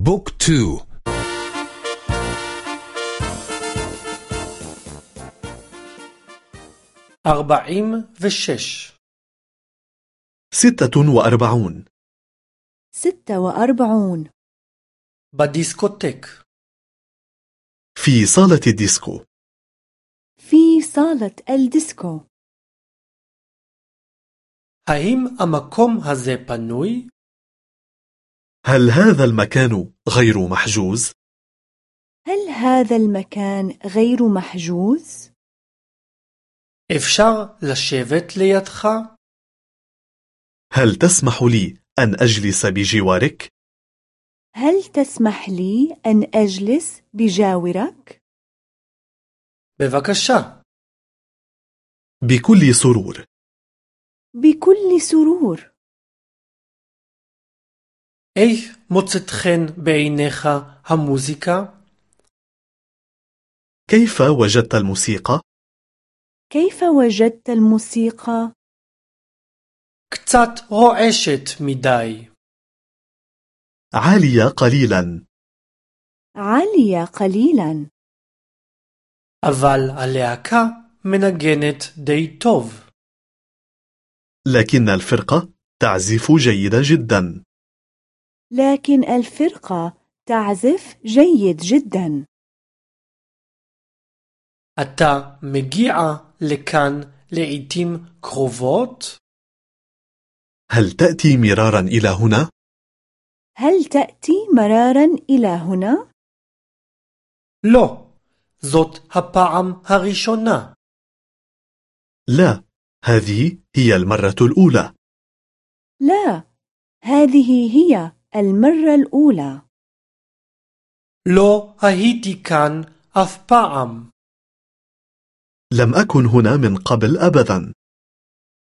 بوك تو أربعين وشش ستة وأربعون ستة وأربعون بديسكوتيك في صالة الديسكو في صالة الديسكو האם המקום הזה פנוי? هل هذا المكان غير محجوز؟ هل هذا المكان غير محجوز؟ אפשר לשבת לידך? هل تسمح لي أن أجلس بجوارك؟ هل تسمح لي أن أجلس بجاورك؟ בבקשה. بكل سرور بكل سرور איך מוצאת חן בעיניך המוזיקה? كيف وجدت الموسيقى؟ كيف وجدت الموسيقى؟ קצת רועשת מדי. عالية قليلا عالية قليلا אבל הלהקה מנגנת די טוב. لكن الفرقة تعزف جيدا جدا لكن الفرقة تعزف جيد جدا אתה מגיע לכאן לעתים קרובות? هل تأتي مرارا إلى هنا؟ هل تأتي مرارا إلى هنا؟ לא, זאת הפעם הראשונה. لا هذه هي المرة الأولى لا هذه هي المرة الأولى لو هيتي كان أف بعم لم أكن هنا من قبل أبدا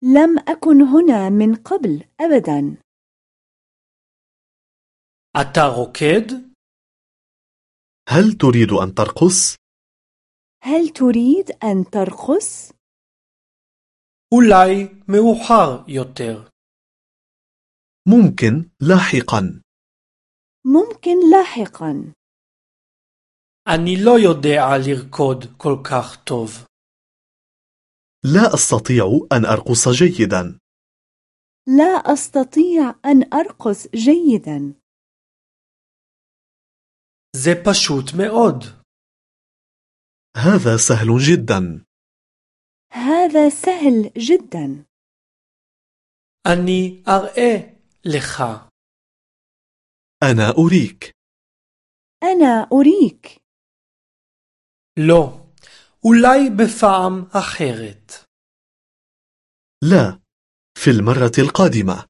لم أكن هنا من قبل أبدا أتاروكيد؟ هل تريد أن ترقص؟ هل تريد أن ترقص؟ أولاي موحار يوتر ممكن لاحقا ممكن لاحقا אני לא יודע לרקוד כל כך טוב. لا أستطيع أن أرقص جيدا لا أستطيع أن أرقص جيدا זה פשוט מאוד. هذا سهل جدا هذا سهل جدا אני אראה לך. أنا أريك أنا أريك לא, אולי בפעם אחרת. لا في المرة القادمة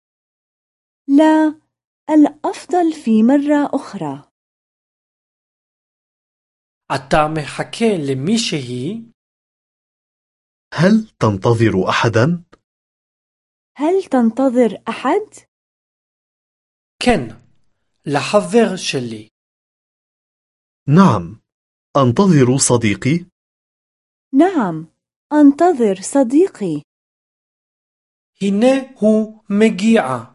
لا الأفضل في مرة أخرى אתה מחכה למישהי? هل تنتظر أحدا؟ هل تنتظر أحد؟ כן, לחבר שלי. نعم أنتظر صديقي نعم أنتظر صديقي הנה הוא מגיע.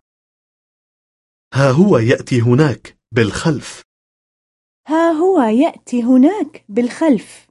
ها هو يأتي هناك بالخلف ها هو يأتي هناك بالخلف